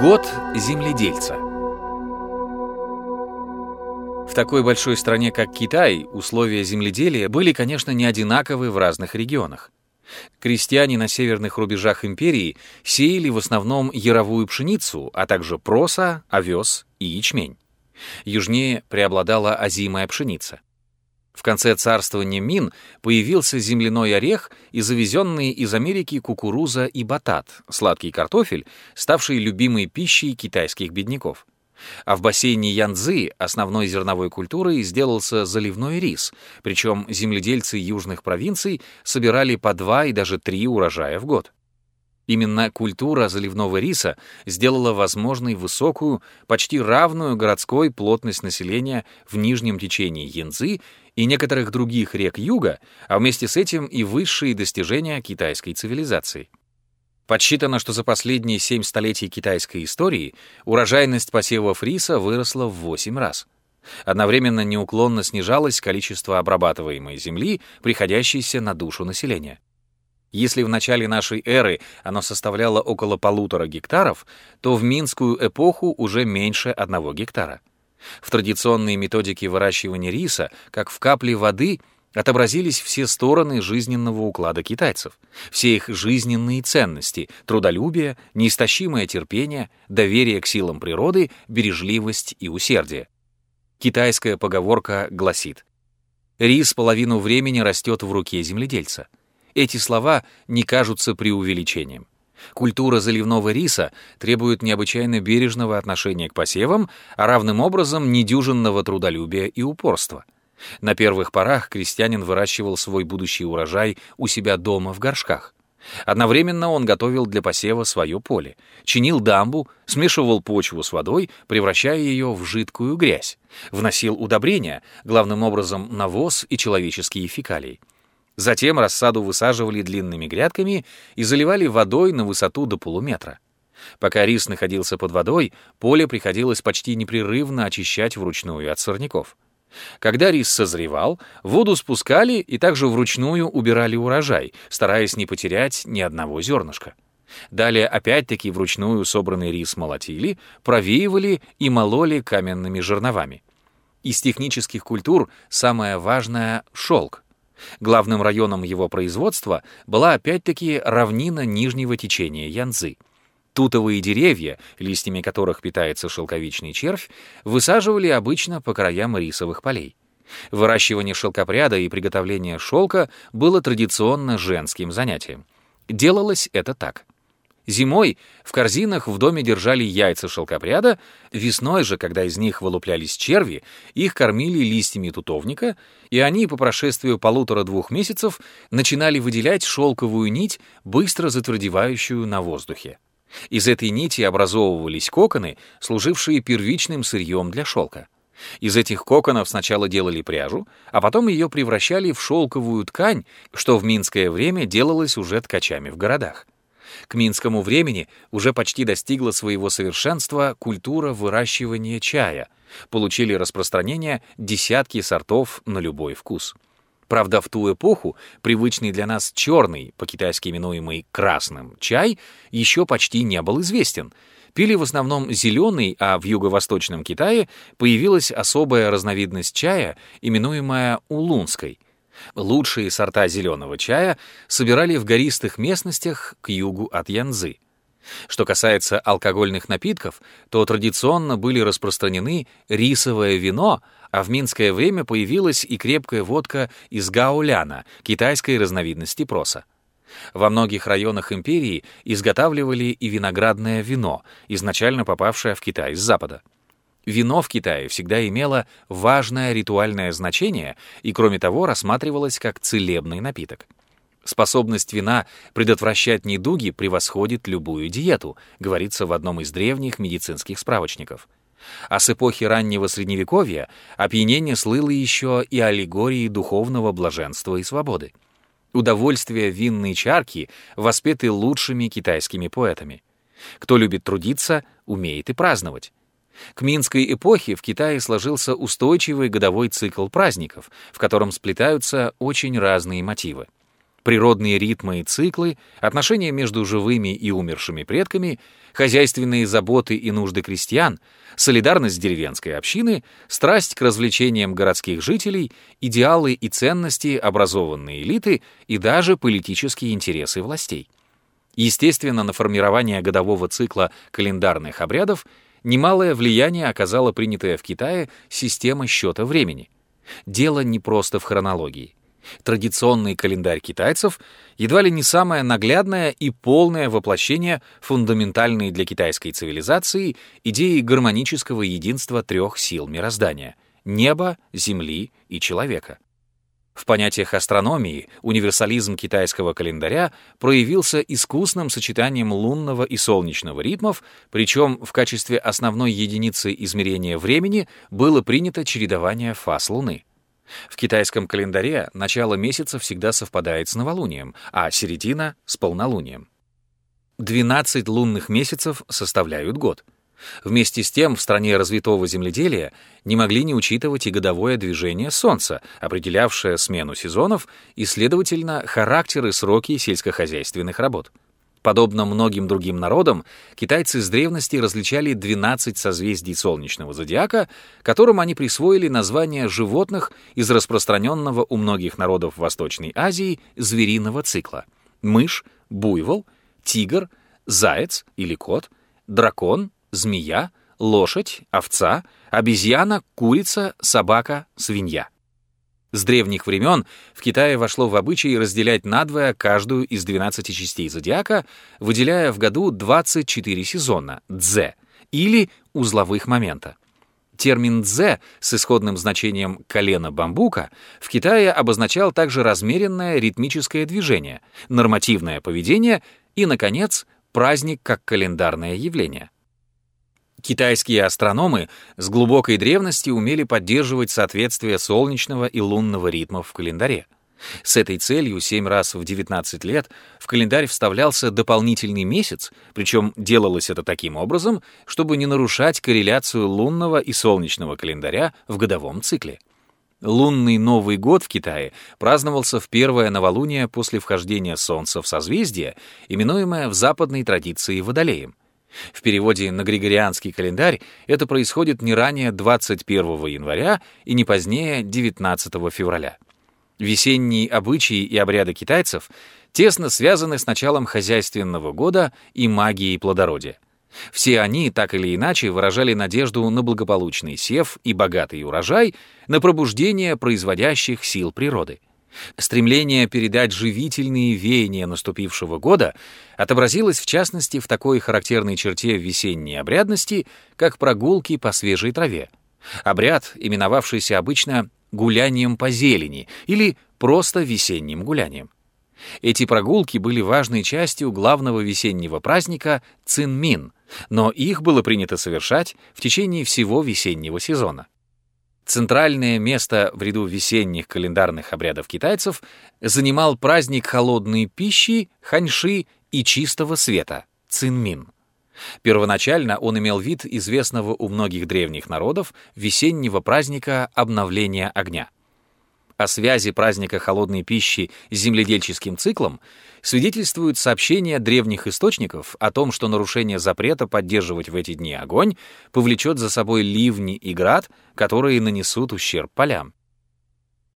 Год земледельца. В такой большой стране, как Китай, условия земледелия были, конечно, не одинаковы в разных регионах. Крестьяне на северных рубежах империи сеяли в основном яровую пшеницу, а также проса, овес и ячмень. Южнее преобладала озимая пшеница. В конце царствования Мин появился земляной орех и завезенные из Америки кукуруза и батат, сладкий картофель, ставший любимой пищей китайских бедняков. А в бассейне Янцзы основной зерновой культурой сделался заливной рис, причем земледельцы южных провинций собирали по два и даже три урожая в год. Именно культура заливного риса сделала возможной высокую, почти равную городской плотность населения в нижнем течении Янцзы и некоторых других рек юга, а вместе с этим и высшие достижения китайской цивилизации. Подсчитано, что за последние семь столетий китайской истории урожайность посевов риса выросла в 8 раз. Одновременно неуклонно снижалось количество обрабатываемой земли, приходящейся на душу населения. Если в начале нашей эры оно составляло около полутора гектаров, то в Минскую эпоху уже меньше одного гектара. В традиционной методике выращивания риса, как в капле воды, отобразились все стороны жизненного уклада китайцев, все их жизненные ценности, трудолюбие, неистощимое терпение, доверие к силам природы, бережливость и усердие. Китайская поговорка гласит «Рис половину времени растет в руке земледельца». Эти слова не кажутся преувеличением. Культура заливного риса требует необычайно бережного отношения к посевам, а равным образом недюжинного трудолюбия и упорства. На первых порах крестьянин выращивал свой будущий урожай у себя дома в горшках. Одновременно он готовил для посева свое поле, чинил дамбу, смешивал почву с водой, превращая ее в жидкую грязь, вносил удобрения, главным образом навоз и человеческие фекалии. Затем рассаду высаживали длинными грядками и заливали водой на высоту до полуметра. Пока рис находился под водой, поле приходилось почти непрерывно очищать вручную от сорняков. Когда рис созревал, воду спускали и также вручную убирали урожай, стараясь не потерять ни одного зернышка. Далее опять-таки вручную собранный рис молотили, провеивали и мололи каменными жерновами. Из технических культур самое важное — шелк. Главным районом его производства была опять-таки равнина нижнего течения Янцзы. Тутовые деревья, листьями которых питается шелковичный червь, высаживали обычно по краям рисовых полей. Выращивание шелкопряда и приготовление шелка было традиционно женским занятием. Делалось это так — Зимой в корзинах в доме держали яйца шелкопряда, весной же, когда из них вылуплялись черви, их кормили листьями тутовника, и они по прошествию полутора-двух месяцев начинали выделять шелковую нить, быстро затвердевающую на воздухе. Из этой нити образовывались коконы, служившие первичным сырьем для шелка. Из этих коконов сначала делали пряжу, а потом ее превращали в шелковую ткань, что в минское время делалось уже ткачами в городах. К минскому времени уже почти достигла своего совершенства культура выращивания чая. Получили распространение десятки сортов на любой вкус. Правда, в ту эпоху привычный для нас черный, по-китайски именуемый красным, чай еще почти не был известен. Пили в основном зеленый, а в юго-восточном Китае появилась особая разновидность чая, именуемая улунской — Лучшие сорта зеленого чая собирали в гористых местностях к югу от Янзы. Что касается алкогольных напитков, то традиционно были распространены рисовое вино, а в минское время появилась и крепкая водка из гауляна, китайской разновидности проса. Во многих районах империи изготавливали и виноградное вино, изначально попавшее в Китай с запада. Вино в Китае всегда имело важное ритуальное значение и, кроме того, рассматривалось как целебный напиток. Способность вина предотвращать недуги превосходит любую диету, говорится в одном из древних медицинских справочников. А с эпохи раннего Средневековья опьянение слыло еще и аллегорией духовного блаженства и свободы. Удовольствие винной чарки воспеты лучшими китайскими поэтами. Кто любит трудиться, умеет и праздновать. К Минской эпохе в Китае сложился устойчивый годовой цикл праздников, в котором сплетаются очень разные мотивы. Природные ритмы и циклы, отношения между живыми и умершими предками, хозяйственные заботы и нужды крестьян, солидарность деревенской общины, страсть к развлечениям городских жителей, идеалы и ценности образованной элиты и даже политические интересы властей. Естественно, на формирование годового цикла календарных обрядов немалое влияние оказала принятая в Китае система счета времени. Дело не просто в хронологии. Традиционный календарь китайцев едва ли не самое наглядное и полное воплощение фундаментальной для китайской цивилизации идеи гармонического единства трех сил мироздания — неба, земли и человека. В понятиях астрономии универсализм китайского календаря проявился искусным сочетанием лунного и солнечного ритмов, причем в качестве основной единицы измерения времени было принято чередование фаз Луны. В китайском календаре начало месяца всегда совпадает с новолунием, а середина — с полнолунием. 12 лунных месяцев составляют год. Вместе с тем в стране развитого земледелия не могли не учитывать и годовое движение Солнца, определявшее смену сезонов и, следовательно, характер и сроки сельскохозяйственных работ. Подобно многим другим народам, китайцы с древности различали 12 созвездий солнечного зодиака, которым они присвоили название животных из распространенного у многих народов Восточной Азии звериного цикла — мышь, буйвол, тигр, заяц или кот, дракон, змея, лошадь, овца, обезьяна, курица, собака, свинья. С древних времен в Китае вошло в обычай разделять надвое каждую из 12 частей зодиака, выделяя в году 24 сезона — «дзе» или узловых момента. Термин «дзе» с исходным значением «колено бамбука» в Китае обозначал также размеренное ритмическое движение, нормативное поведение и, наконец, праздник как календарное явление. Китайские астрономы с глубокой древности умели поддерживать соответствие солнечного и лунного ритмов в календаре. С этой целью семь раз в 19 лет в календарь вставлялся дополнительный месяц, причем делалось это таким образом, чтобы не нарушать корреляцию лунного и солнечного календаря в годовом цикле. Лунный Новый год в Китае праздновался в первое новолуние после вхождения Солнца в созвездие, именуемое в западной традиции Водолеем. В переводе на григорианский календарь это происходит не ранее 21 января и не позднее 19 февраля. Весенние обычаи и обряды китайцев тесно связаны с началом хозяйственного года и магией плодородия. Все они так или иначе выражали надежду на благополучный сев и богатый урожай, на пробуждение производящих сил природы. Стремление передать живительные веяния наступившего года отобразилось в частности в такой характерной черте весенней обрядности, как прогулки по свежей траве. Обряд, именовавшийся обычно гулянием по зелени или просто весенним гулянием. Эти прогулки были важной частью главного весеннего праздника Цинмин, но их было принято совершать в течение всего весеннего сезона. Центральное место в ряду весенних календарных обрядов китайцев занимал праздник холодной пищи, ханьши и чистого света — цинмин. Первоначально он имел вид известного у многих древних народов весеннего праздника обновления огня. О связи праздника холодной пищи с земледельческим циклом свидетельствуют сообщения древних источников о том, что нарушение запрета поддерживать в эти дни огонь повлечет за собой ливни и град, которые нанесут ущерб полям.